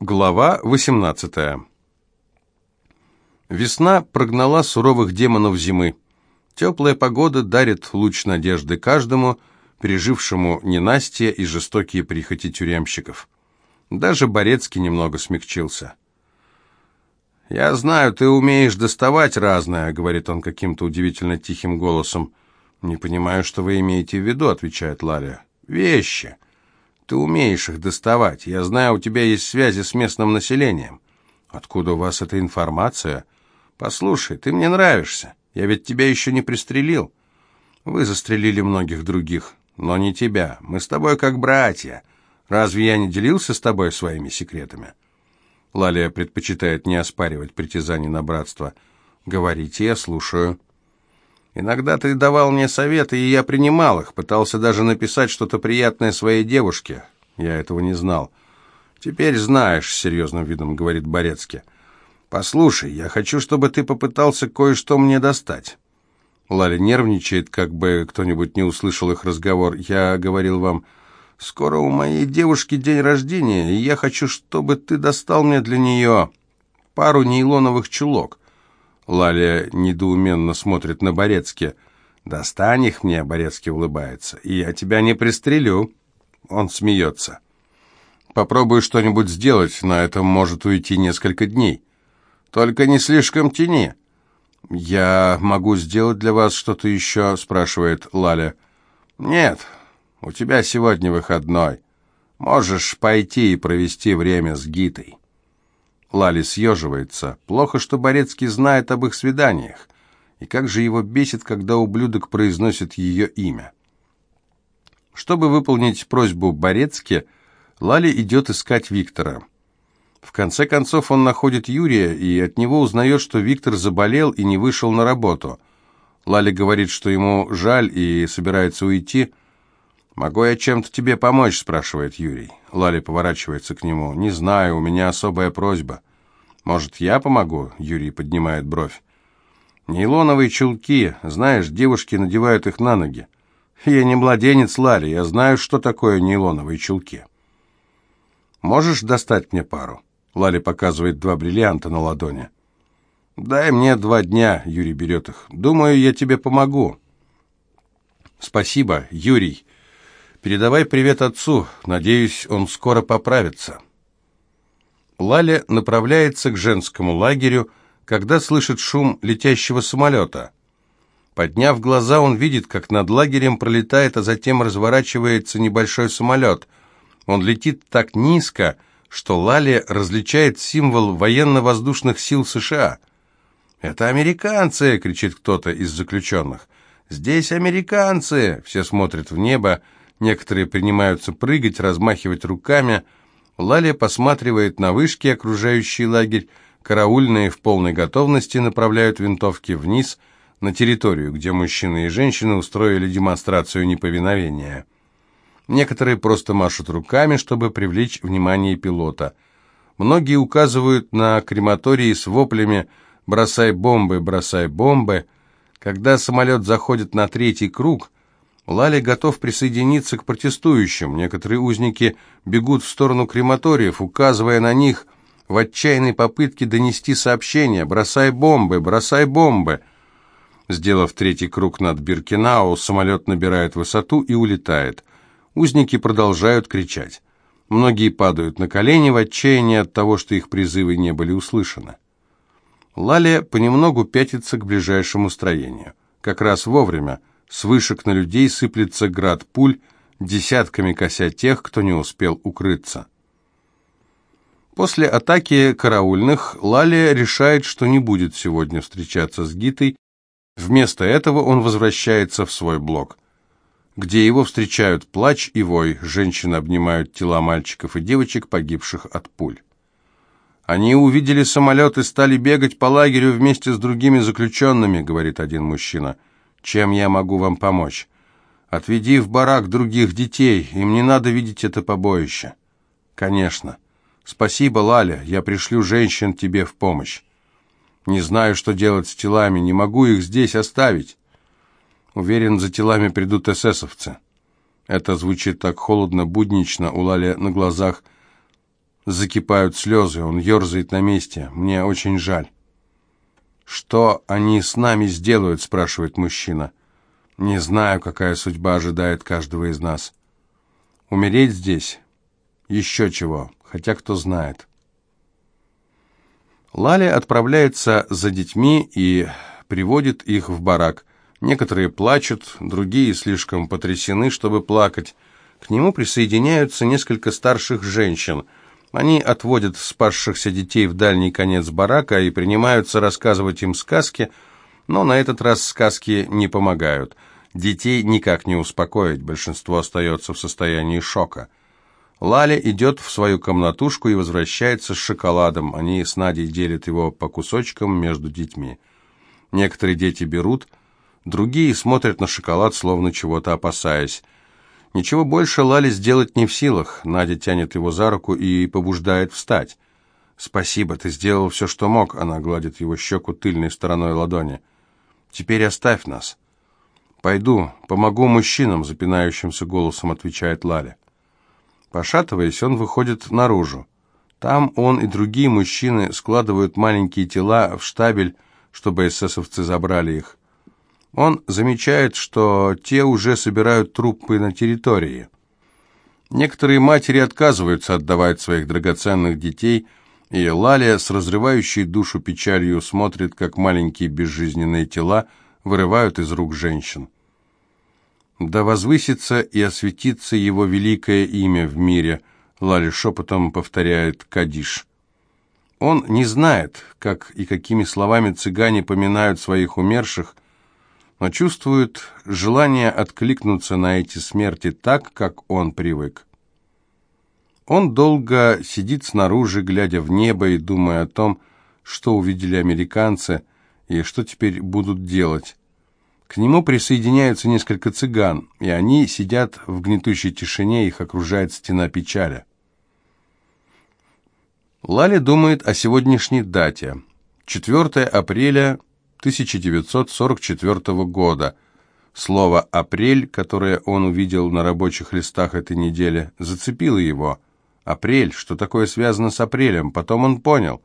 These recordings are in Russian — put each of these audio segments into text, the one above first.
Глава 18 Весна прогнала суровых демонов зимы. Теплая погода дарит луч надежды каждому, пережившему ненастье и жестокие прихоти тюремщиков. Даже Борецкий немного смягчился. «Я знаю, ты умеешь доставать разное», — говорит он каким-то удивительно тихим голосом. «Не понимаю, что вы имеете в виду», — отвечает Лаля. «Вещи. Ты умеешь их доставать. Я знаю, у тебя есть связи с местным населением. Откуда у вас эта информация? Послушай, ты мне нравишься. Я ведь тебя еще не пристрелил. Вы застрелили многих других, но не тебя. Мы с тобой как братья. Разве я не делился с тобой своими секретами? Лалия предпочитает не оспаривать притязаний на братство. Говорите, я слушаю. Иногда ты давал мне советы, и я принимал их, пытался даже написать что-то приятное своей девушке. Я этого не знал. Теперь знаешь, с серьезным видом говорит Борецкий. Послушай, я хочу, чтобы ты попытался кое-что мне достать. Лаля нервничает, как бы кто-нибудь не услышал их разговор. Я говорил вам, скоро у моей девушки день рождения, и я хочу, чтобы ты достал мне для нее пару нейлоновых чулок. Лаля недоуменно смотрит на Борецки. «Достань их мне», — Борецкий улыбается, — «и я тебя не пристрелю». Он смеется. «Попробуй что-нибудь сделать, на этом может уйти несколько дней. Только не слишком тяни». «Я могу сделать для вас что-то еще?» — спрашивает Лаля. «Нет, у тебя сегодня выходной. Можешь пойти и провести время с Гитой». Лали съеживается. Плохо, что Борецкий знает об их свиданиях. И как же его бесит, когда ублюдок произносит ее имя. Чтобы выполнить просьбу Борецки, Лали идет искать Виктора. В конце концов он находит Юрия и от него узнает, что Виктор заболел и не вышел на работу. Лали говорит, что ему жаль и собирается уйти. «Могу я чем-то тебе помочь?» – спрашивает Юрий. Лали поворачивается к нему. «Не знаю, у меня особая просьба». «Может, я помогу?» – Юрий поднимает бровь. «Нейлоновые чулки. Знаешь, девушки надевают их на ноги. Я не младенец, Лали, я знаю, что такое нейлоновые чулки». «Можешь достать мне пару?» Лали показывает два бриллианта на ладони. «Дай мне два дня», — Юрий берет их. «Думаю, я тебе помогу». «Спасибо, Юрий. Передавай привет отцу. Надеюсь, он скоро поправится». Лаля направляется к женскому лагерю, когда слышит шум летящего самолета. Подняв глаза, он видит, как над лагерем пролетает, а затем разворачивается небольшой самолет. Он летит так низко, что Лали различает символ военно-воздушных сил США. «Это американцы!» — кричит кто-то из заключенных. «Здесь американцы!» Все смотрят в небо, некоторые принимаются прыгать, размахивать руками. Лали посматривает на вышки, окружающий лагерь. Караульные в полной готовности направляют винтовки вниз, на территорию, где мужчины и женщины устроили демонстрацию неповиновения. Некоторые просто машут руками, чтобы привлечь внимание пилота. Многие указывают на крематории с воплями «бросай бомбы, бросай бомбы». Когда самолет заходит на третий круг, Лали готов присоединиться к протестующим. Некоторые узники бегут в сторону крематориев, указывая на них в отчаянной попытке донести сообщение «бросай бомбы, бросай бомбы». Сделав третий круг над Биркинау, самолет набирает высоту и улетает. Узники продолжают кричать. Многие падают на колени в отчаянии от того, что их призывы не были услышаны. Лалия понемногу пятится к ближайшему строению. Как раз вовремя с вышек на людей сыплется град пуль, десятками кося тех, кто не успел укрыться. После атаки караульных Лалия решает, что не будет сегодня встречаться с Гитой. Вместо этого он возвращается в свой блок – где его встречают плач и вой, женщины обнимают тела мальчиков и девочек, погибших от пуль. «Они увидели самолет и стали бегать по лагерю вместе с другими заключенными», — говорит один мужчина. «Чем я могу вам помочь?» «Отведи в барак других детей, им не надо видеть это побоище». «Конечно. Спасибо, Лаля, я пришлю женщин тебе в помощь. Не знаю, что делать с телами, не могу их здесь оставить». Уверен, за телами придут эсэсовцы. Это звучит так холодно, буднично, у Лали на глазах закипают слезы, он ерзает на месте. Мне очень жаль. «Что они с нами сделают?» – спрашивает мужчина. «Не знаю, какая судьба ожидает каждого из нас. Умереть здесь? Еще чего, хотя кто знает». Лаля отправляется за детьми и приводит их в барак. Некоторые плачут, другие слишком потрясены, чтобы плакать. К нему присоединяются несколько старших женщин. Они отводят спасшихся детей в дальний конец барака и принимаются рассказывать им сказки, но на этот раз сказки не помогают. Детей никак не успокоить, большинство остается в состоянии шока. Лаля идет в свою комнатушку и возвращается с шоколадом. Они с Надей делят его по кусочкам между детьми. Некоторые дети берут, другие смотрят на шоколад, словно чего-то опасаясь. Ничего больше Лали сделать не в силах. Надя тянет его за руку и побуждает встать. «Спасибо, ты сделал все, что мог», — она гладит его щеку тыльной стороной ладони. «Теперь оставь нас». «Пойду, помогу мужчинам», — запинающимся голосом отвечает Лаля. Пошатываясь, он выходит наружу. Там он и другие мужчины складывают маленькие тела в штабель, чтобы эсэсовцы забрали их. Он замечает, что те уже собирают трупы на территории. Некоторые матери отказываются отдавать своих драгоценных детей, и Лалия с разрывающей душу печалью смотрит, как маленькие безжизненные тела вырывают из рук женщин. «Да возвысится и осветится его великое имя в мире», Лали шепотом повторяет Кадиш. Он не знает, как и какими словами цыгане поминают своих умерших, но чувствует желание откликнуться на эти смерти так, как он привык. Он долго сидит снаружи, глядя в небо и думая о том, что увидели американцы и что теперь будут делать. К нему присоединяются несколько цыган, и они сидят в гнетущей тишине, их окружает стена печали. Лали думает о сегодняшней дате. 4 апреля 1944 года. Слово «апрель», которое он увидел на рабочих листах этой недели, зацепило его. Апрель, что такое связано с апрелем, потом он понял.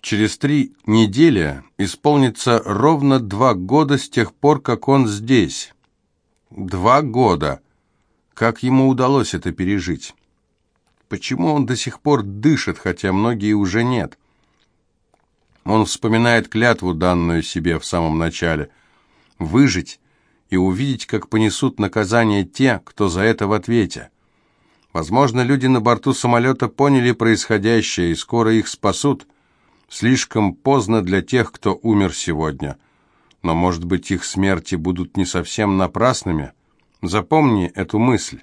Через три недели исполнится ровно два года с тех пор, как он здесь. Два года. Как ему удалось это пережить? Почему он до сих пор дышит, хотя многие уже нет? Он вспоминает клятву, данную себе в самом начале. Выжить и увидеть, как понесут наказание те, кто за это в ответе. Возможно, люди на борту самолета поняли происходящее, и скоро их спасут. Слишком поздно для тех, кто умер сегодня. Но, может быть, их смерти будут не совсем напрасными? Запомни эту мысль.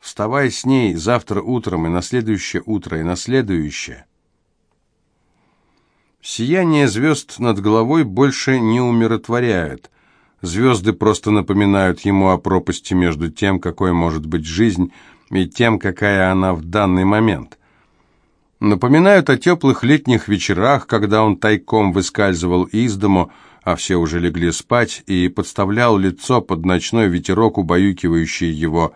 Вставай с ней завтра утром, и на следующее утро, и на следующее. Сияние звезд над головой больше не умиротворяет. Звезды просто напоминают ему о пропасти между тем, какой может быть жизнь, и тем, какая она в данный момент. Напоминают о теплых летних вечерах, когда он тайком выскальзывал из дому, а все уже легли спать, и подставлял лицо под ночной ветерок, убаюкивающий его.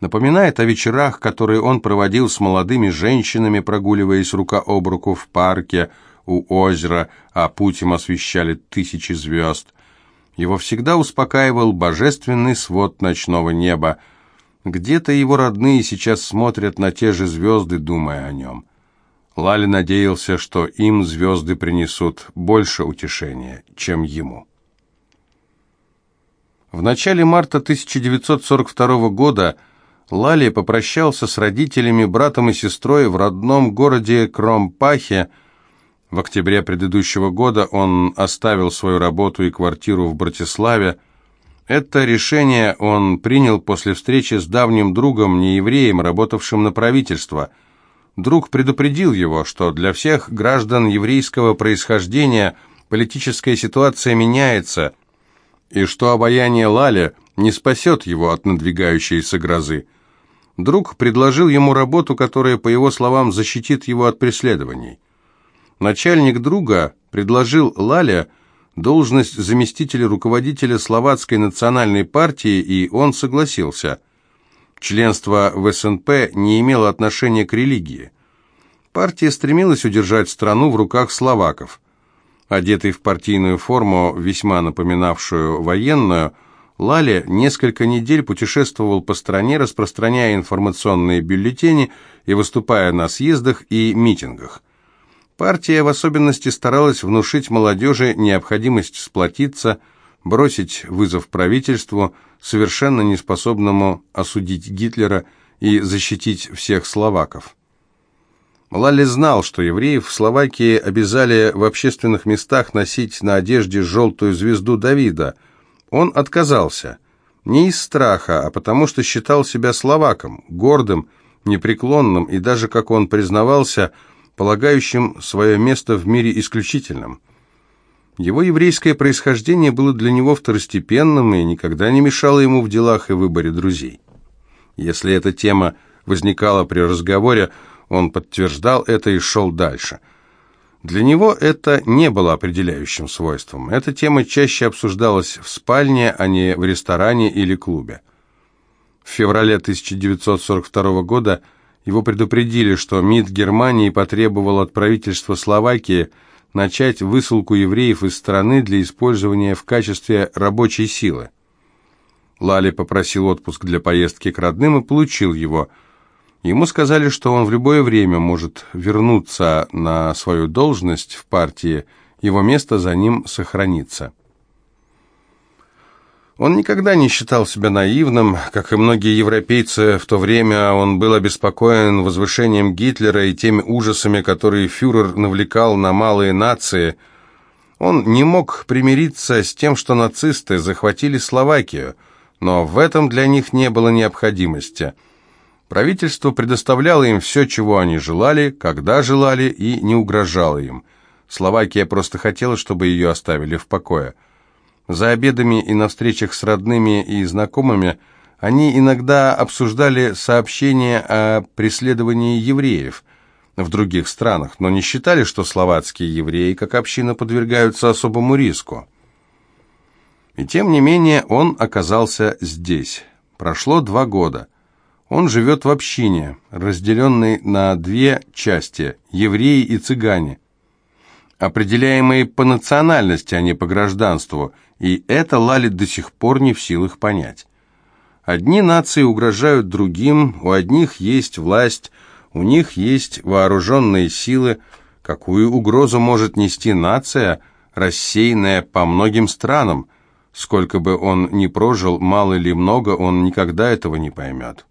Напоминает о вечерах, которые он проводил с молодыми женщинами, прогуливаясь рука об руку в парке, у озера, а путь им освещали тысячи звезд. Его всегда успокаивал божественный свод ночного неба. Где-то его родные сейчас смотрят на те же звезды, думая о нем. Лали надеялся, что им звезды принесут больше утешения, чем ему. В начале марта 1942 года Лали попрощался с родителями, братом и сестрой в родном городе Кромпахе, в октябре предыдущего года он оставил свою работу и квартиру в Братиславе. Это решение он принял после встречи с давним другом, неевреем, работавшим на правительство. Друг предупредил его, что для всех граждан еврейского происхождения политическая ситуация меняется, и что обаяние Лаля не спасет его от надвигающейся грозы. Друг предложил ему работу, которая, по его словам, защитит его от преследований. Начальник друга предложил Лаля должность заместителя руководителя Словацкой национальной партии, и он согласился. Членство в СНП не имело отношения к религии. Партия стремилась удержать страну в руках словаков. Одетый в партийную форму, весьма напоминавшую военную, Лали несколько недель путешествовал по стране, распространяя информационные бюллетени и выступая на съездах и митингах. Партия в особенности старалась внушить молодежи необходимость сплотиться, бросить вызов правительству, совершенно неспособному осудить Гитлера и защитить всех словаков. Лали знал, что евреев в Словакии обязали в общественных местах носить на одежде желтую звезду Давида – он отказался. Не из страха, а потому что считал себя словаком, гордым, непреклонным и даже, как он признавался, полагающим свое место в мире исключительным. Его еврейское происхождение было для него второстепенным и никогда не мешало ему в делах и выборе друзей. Если эта тема возникала при разговоре, он подтверждал это и шел дальше – для него это не было определяющим свойством. Эта тема чаще обсуждалась в спальне, а не в ресторане или клубе. В феврале 1942 года его предупредили, что МИД Германии потребовал от правительства Словакии начать высылку евреев из страны для использования в качестве рабочей силы. Лали попросил отпуск для поездки к родным и получил его – Ему сказали, что он в любое время может вернуться на свою должность в партии, его место за ним сохранится. Он никогда не считал себя наивным, как и многие европейцы в то время, он был обеспокоен возвышением Гитлера и теми ужасами, которые фюрер навлекал на малые нации. Он не мог примириться с тем, что нацисты захватили Словакию, но в этом для них не было необходимости – Правительство предоставляло им все, чего они желали, когда желали и не угрожало им. Словакия просто хотела, чтобы ее оставили в покое. За обедами и на встречах с родными и знакомыми они иногда обсуждали сообщения о преследовании евреев в других странах, но не считали, что словацкие евреи как община подвергаются особому риску. И тем не менее он оказался здесь. Прошло два года. Он живет в общине, разделенной на две части – евреи и цыгане, определяемые по национальности, а не по гражданству, и это Лали до сих пор не в силах понять. Одни нации угрожают другим, у одних есть власть, у них есть вооруженные силы. Какую угрозу может нести нация, рассеянная по многим странам? Сколько бы он ни прожил, мало или много, он никогда этого не поймет.